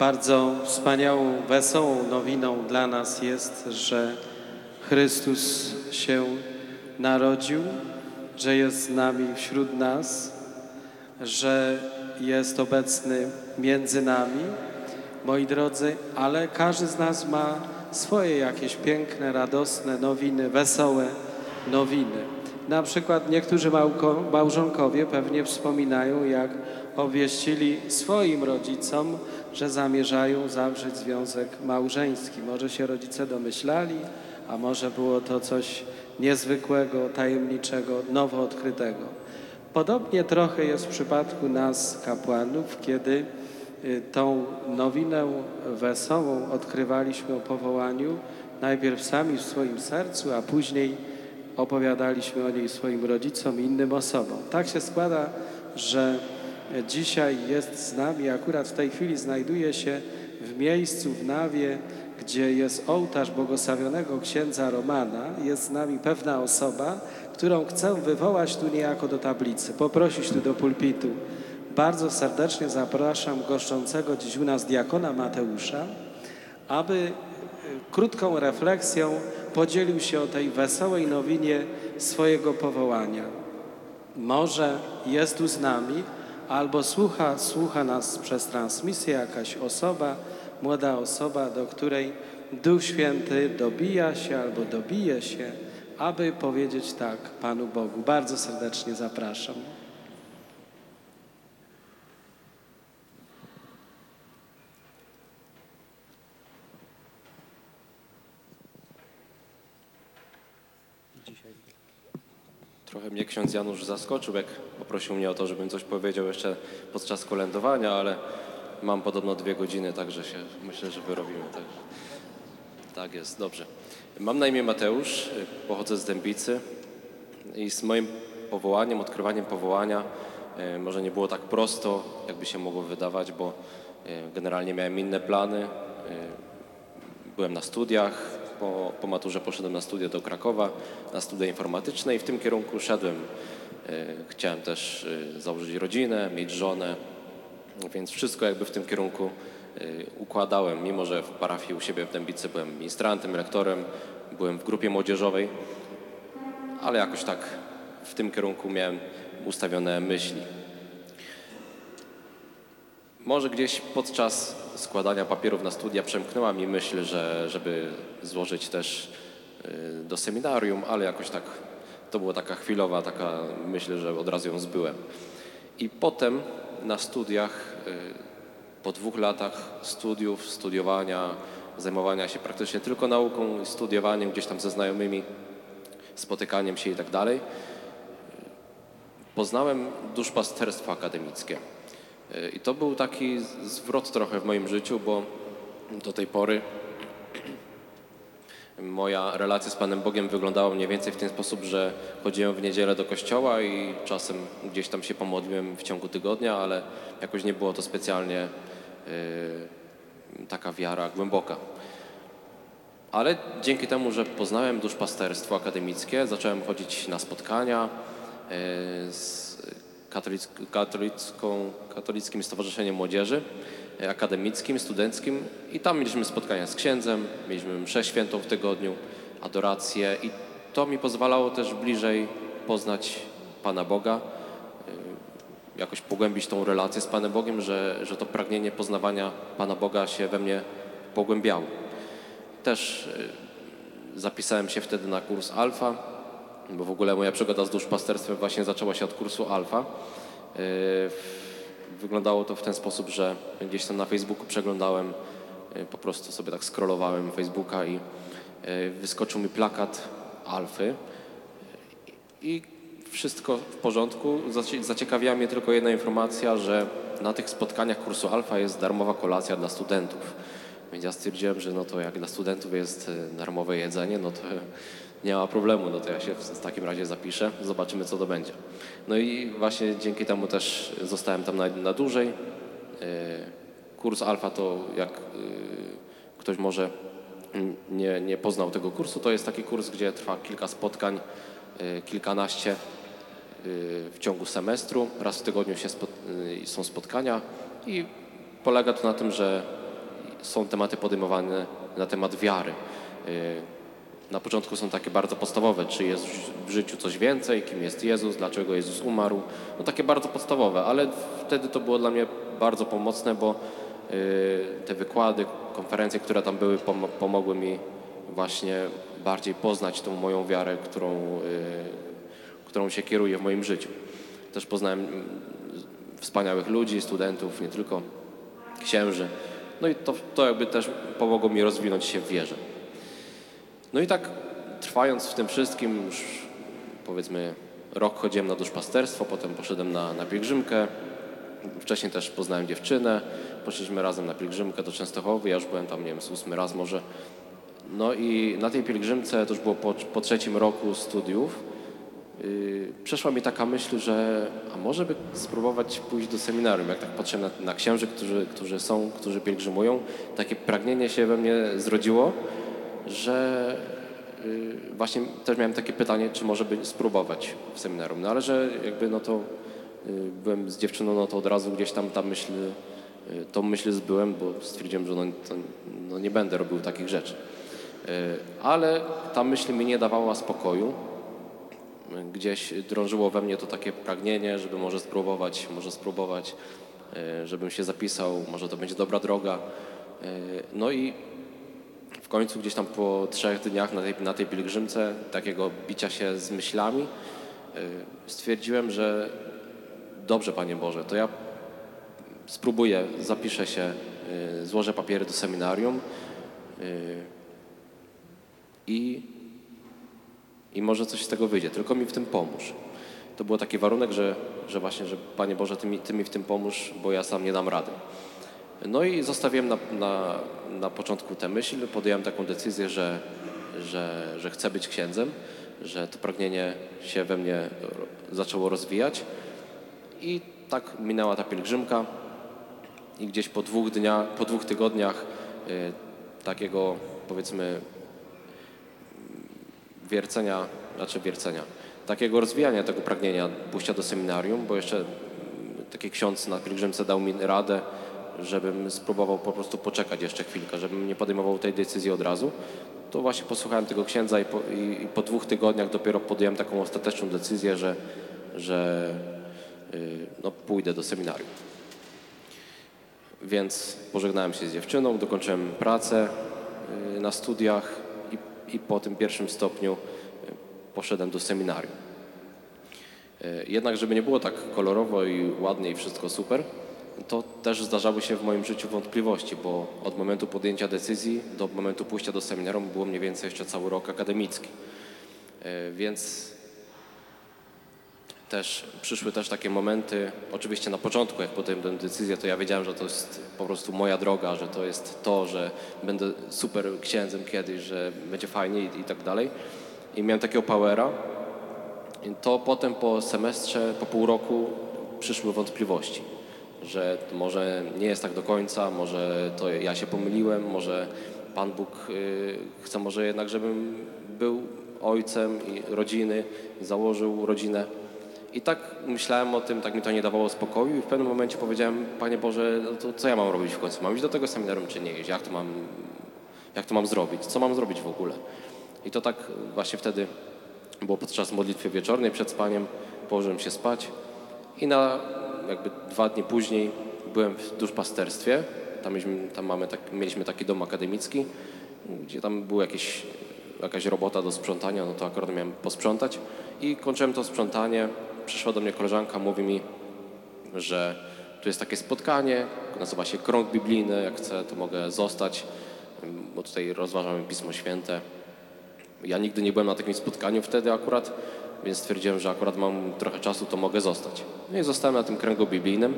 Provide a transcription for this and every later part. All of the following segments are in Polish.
Bardzo wspaniałą, wesołą nowiną dla nas jest, że Chrystus się narodził, że jest z nami wśród nas, że jest obecny między nami. Moi drodzy, ale każdy z nas ma swoje jakieś piękne, radosne nowiny, wesołe nowiny. Na przykład niektórzy małżonkowie pewnie wspominają, jak obwieścili swoim rodzicom, że zamierzają zawrzeć związek małżeński. Może się rodzice domyślali, a może było to coś niezwykłego, tajemniczego, nowo odkrytego. Podobnie trochę jest w przypadku nas, kapłanów, kiedy y, tą nowinę wesołą odkrywaliśmy o powołaniu, najpierw sami w swoim sercu, a później opowiadaliśmy o niej swoim rodzicom i innym osobom. Tak się składa, że dzisiaj jest z nami, akurat w tej chwili znajduje się w miejscu w Nawie, gdzie jest ołtarz błogosławionego księdza Romana. Jest z nami pewna osoba, którą chcę wywołać tu niejako do tablicy, poprosić tu do pulpitu. Bardzo serdecznie zapraszam goszczącego dziś u nas diakona Mateusza, aby y, krótką refleksją podzielił się o tej wesołej nowinie swojego powołania. Może jest tu z nami, albo słucha, słucha nas przez transmisję jakaś osoba, młoda osoba, do której Duch Święty dobija się albo dobije się, aby powiedzieć tak Panu Bogu. Bardzo serdecznie zapraszam. Trochę mnie ksiądz Janusz zaskoczył, jak poprosił mnie o to, żebym coś powiedział jeszcze podczas kolędowania, ale mam podobno dwie godziny, także się myślę, że wyrobimy. Tak, tak jest, dobrze. Mam na imię Mateusz, pochodzę z Dębicy i z moim powołaniem, odkrywaniem powołania y, może nie było tak prosto, jakby się mogło wydawać, bo y, generalnie miałem inne plany. Byłem na studiach, po, po maturze poszedłem na studia do Krakowa, na studia informatyczne i w tym kierunku szedłem. E, Chciałem też e, założyć rodzinę, mieć żonę, więc wszystko jakby w tym kierunku e, układałem. Mimo, że w parafii u siebie w Dębicy byłem ministrantem, rektorem, byłem w grupie młodzieżowej, ale jakoś tak w tym kierunku miałem ustawione myśli. Może gdzieś podczas składania papierów na studia przemknęła mi myśl, że żeby złożyć też y, do seminarium, ale jakoś tak to była taka chwilowa taka myśl, że od razu ją zbyłem. I potem na studiach, y, po dwóch latach studiów, studiowania, zajmowania się praktycznie tylko nauką studiowaniem gdzieś tam ze znajomymi, spotykaniem się i tak dalej, poznałem duszpasterstwo akademickie. I to był taki zwrot trochę w moim życiu, bo do tej pory moja relacja z Panem Bogiem wyglądała mniej więcej w ten sposób, że chodziłem w niedzielę do kościoła i czasem gdzieś tam się pomodliłem w ciągu tygodnia, ale jakoś nie było to specjalnie yy, taka wiara głęboka. Ale dzięki temu, że poznałem duszpasterstwo akademickie, zacząłem chodzić na spotkania yy, z katolic, katolicką, katolickim Stowarzyszeniem Młodzieży e, akademickim, studenckim i tam mieliśmy spotkania z księdzem, mieliśmy mszę świętą w tygodniu, adorację i to mi pozwalało też bliżej poznać Pana Boga, e, jakoś pogłębić tą relację z Panem Bogiem, że, że to pragnienie poznawania Pana Boga się we mnie pogłębiało. Też e, zapisałem się wtedy na kurs Alfa, bo w ogóle moja przygoda z duszpasterstwem właśnie zaczęła się od kursu Alfa. Yy, wyglądało to w ten sposób, że gdzieś tam na Facebooku przeglądałem, yy, po prostu sobie tak scrollowałem Facebooka i yy, wyskoczył mi plakat Alfy i wszystko w porządku. Zaciekawiła mnie tylko jedna informacja, że na tych spotkaniach kursu Alfa jest darmowa kolacja dla studentów. Więc ja stwierdziłem, że no to jak dla studentów jest darmowe jedzenie, no to nie ma problemu, no to ja się w takim razie zapiszę, zobaczymy co to będzie. No i właśnie dzięki temu też zostałem tam na, na dłużej. E, kurs alfa to jak e, ktoś może nie, nie poznał tego kursu, to jest taki kurs, gdzie trwa kilka spotkań, e, kilkanaście w ciągu semestru. Raz w tygodniu są spotkania i polega to na tym, że są tematy podejmowane na temat wiary. Na początku są takie bardzo podstawowe, czy jest w życiu coś więcej, kim jest Jezus, dlaczego Jezus umarł. No takie bardzo podstawowe, ale wtedy to było dla mnie bardzo pomocne, bo y, te wykłady, konferencje, które tam były, pom- pomogły mi właśnie bardziej poznać tą moją wiarę, którą, y, którą się kieruję w moim życiu. Też poznałem mm, wspaniałych ludzi, studentów, nie tylko księży. No i to, to jakby też pomogło mi rozwinąć się w wierze. No i tak trwając w tym wszystkim, już powiedzmy rok chodziłem na duszpasterstwo, potem poszedłem na, na pielgrzymkę. Wcześniej też poznałem dziewczynę, poszliśmy razem na pielgrzymkę do Częstochowy, ja już byłem tam, nie wiem, z ósmy raz może. No i na tej pielgrzymce, to już było po, po trzecim roku studiów, yy, przeszła mi taka myśl, że a może by spróbować pójść do seminarium, jak tak patrzę na, na księży, którzy, którzy są, którzy pielgrzymują, takie pragnienie się we mnie zrodziło, że y, właśnie też miałem takie pytanie, czy może by spróbować w seminarium. No ale że jakby no to y, byłem z dziewczyną, no to od razu gdzieś tam ta myśl, y, tą myśl zbyłem, bo stwierdziłem, że no, to, no nie będę robił takich rzeczy. Ale ta myśl mi nie dawała spokoju. Gdzieś drążyło we mnie to takie pragnienie, żeby może spróbować, może spróbować, żebym się zapisał, może to będzie dobra droga. No i końcu gdzieś tam po trzech dniach na tej, na tej pielgrzymce, takiego bicia się z myślami, y, stwierdziłem, że dobrze, Panie Boże, to ja spróbuję, zapiszę się, y, złożę papiery do seminarium y, i, i może coś z tego wyjdzie, tylko mi w tym pomóż. To był taki warunek, że, że właśnie, że Panie Boże, ty mi, ty mi w tym pomóż, bo ja sam nie dam rady. No i zostawiłem na, na, na początku tę myśl, podjąłem taką decyzję, że, że, że chcę być księdzem, że to pragnienie się we mnie zaczęło rozwijać. I tak minęła ta pielgrzymka i gdzieś po dwóch, dnia, po dwóch tygodniach y, takiego powiedzmy wiercenia, znaczy wiercenia, takiego rozwijania tego pragnienia pójścia do seminarium, bo jeszcze taki ksiądz na pielgrzymce dał mi radę, żebym spróbował po prostu poczekać jeszcze chwilkę, żebym nie podejmował tej decyzji od razu. To właśnie posłuchałem tego księdza i po, i, i po dwóch tygodniach dopiero podjąłem taką ostateczną decyzję, że, że y, no, pójdę do seminarium. Więc pożegnałem się z dziewczyną, dokończyłem pracę y, na studiach i, i po tym pierwszym stopniu y, poszedłem do seminarium. Y, Jednak, żeby nie było tak kolorowo i ładnie i wszystko super, to też zdarzały się w moim życiu wątpliwości, bo od momentu podjęcia decyzji do momentu pójścia do seminarium było mniej więcej jeszcze cały rok akademicki. Y, Więc też przyszły też takie momenty, oczywiście na początku, jak podjąłem tę decyzję, to ja wiedziałem, że to jest po prostu moja droga, że to jest to, że będę super księdzem kiedyś, że będzie fajnie i, i tak dalej. I miałem takiego powera. I to potem po semestrze, po pół roku przyszły wątpliwości, że może nie jest tak do końca, może to ja się pomyliłem, może Pan Bóg y, chce może jednak, żebym był ojcem i rodziny, założył rodzinę. I tak myślałem o tym, tak mi to nie dawało spokoju i w pewnym momencie powiedziałem, Panie Boże, no to co ja mam robić w końcu? Mam iść do tego seminarium czy nie iść? Jak to mam, jak to mam zrobić? Co mam zrobić w ogóle? I to tak właśnie wtedy było podczas modlitwy wieczornej przed spaniem. Położyłem się spać i na jakby dwa dni później byłem w duszpasterstwie. Tam, mieliśmy, tam mamy tak, mieliśmy taki dom akademicki, gdzie tam była jakieś, jakaś robota do sprzątania, no to akurat miałem posprzątać. I kończyłem to sprzątanie. Przyszła do mnie koleżanka, mówi mi, że tu jest takie spotkanie, nazywa się Krąg Biblijny, jak chcę, to mogę zostać, bo tutaj rozważamy Pismo Święte. Ja nigdy nie byłem na takim spotkaniu wtedy akurat, więc stwierdziłem, że akurat mam trochę czasu, to mogę zostać. No i zostałem na tym kręgu biblijnym.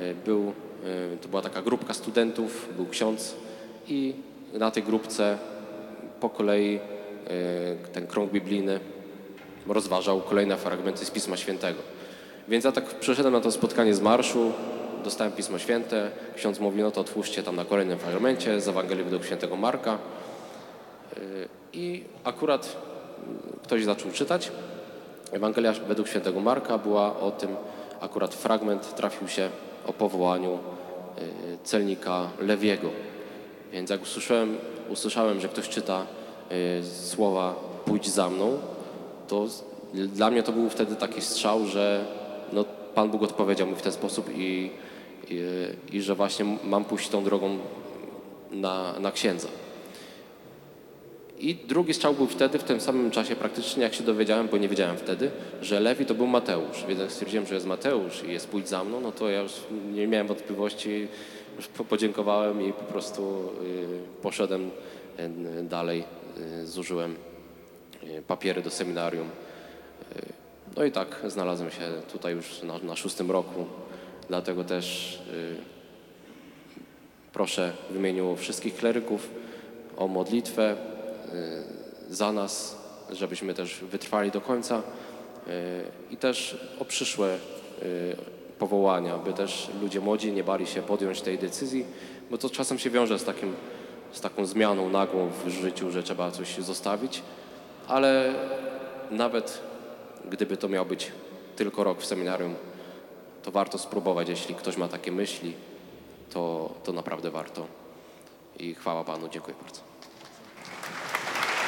Y, Był, y, to była taka grupka studentów, był ksiądz i na tej grupce po kolei y, ten krąg biblijny rozważał kolejne fragmenty z Pisma Świętego. Więc ja tak przyszedłem na to spotkanie z marszu, dostałem Pismo Święte, ksiądz mówi, no to otwórzcie tam na kolejnym fragmencie z Ewangelii według świętego Marka. I akurat mm, ktoś zaczął czytać. Ewangelia według świętego Marka była o tym, akurat fragment trafił się o powołaniu y, celnika Lewiego. Więc jak usłyszałem, usłyszałem że ktoś czyta y, słowa pójdź za mną, to dla mnie to był wtedy taki strzał, że no, Pan Bóg odpowiedział mi w ten sposób i, i, i że właśnie mam pójść tą drogą na, na księdza. I drugi strzał był wtedy, w tym samym czasie praktycznie, jak się dowiedziałem, bo nie wiedziałem wtedy, że Lewi to był Mateusz. Więc jak stwierdziłem, że jest Mateusz i jest pójdź za mną, no to ja już nie miałem wątpliwości, już po- podziękowałem i po prostu y, poszedłem y, dalej, y, zużyłem papiery do seminarium. No i tak znalazłem się tutaj już na, na szóstym roku, dlatego też Proszę w imieniu wszystkich kleryków o modlitwę za nas, żebyśmy też wytrwali do końca y, i też o przyszłe y, powołania, by też ludzie młodzi nie bali się podjąć tej decyzji, bo to czasem się wiąże z, takim, z taką zmianą nagłą w życiu, że trzeba coś zostawić, ale nawet gdyby to miał być tylko rok w seminarium, to warto spróbować, jeśli ktoś ma takie myśli, to, to naprawdę warto. I chwała Panu, dziękuję bardzo.